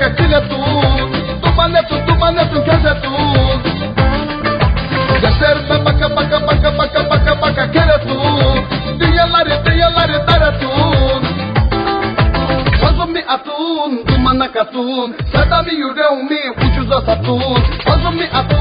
catilha é tu, é tu maneto, tu maneto, casa tu. Gasser da paca, paca, paca, paca, paca, paca, é tu. Tinha lari, tinha lari, tara tu. Faz-me atun, tu manacatun, sada-me o reu-me, puxos a satun. Faz-me atun.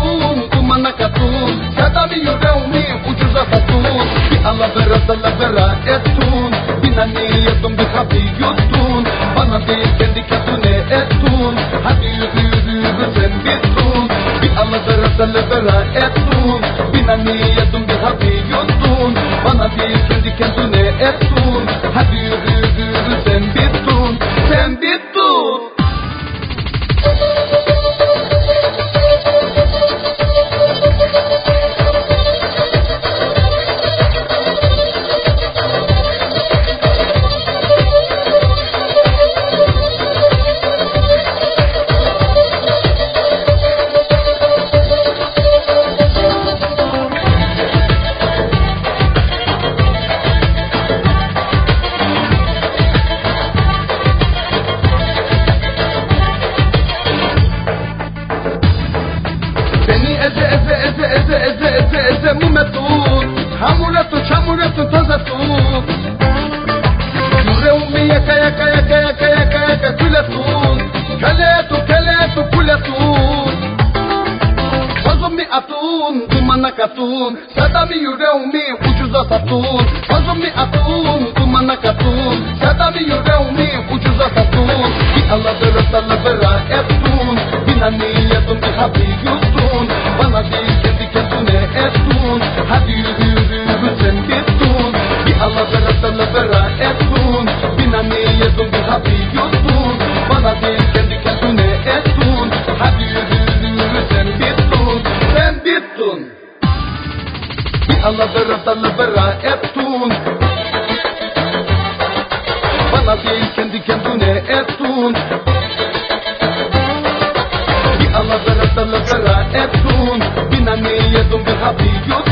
Ala vera dala vera ettin Bina niyetim bir hadi yuttun Bana değil kendi kendine ettin atum sadami yureumi ucuza satum azumi atum kumana katum sadami yureumi ucuza satum bi Allah dara talabara etun binani yetum bi habiyutun Bana değil kendi kendine etun Hadi yürü yürü yürü sen bittin Bir Allah vera dala vera etun Bina niyetim bir hadi yuttun Bana değil kendi kendine etun Hadi yürü yürü yürü sen τα λεφτά έρθουν. Την ανήλια των καθαπηγιών.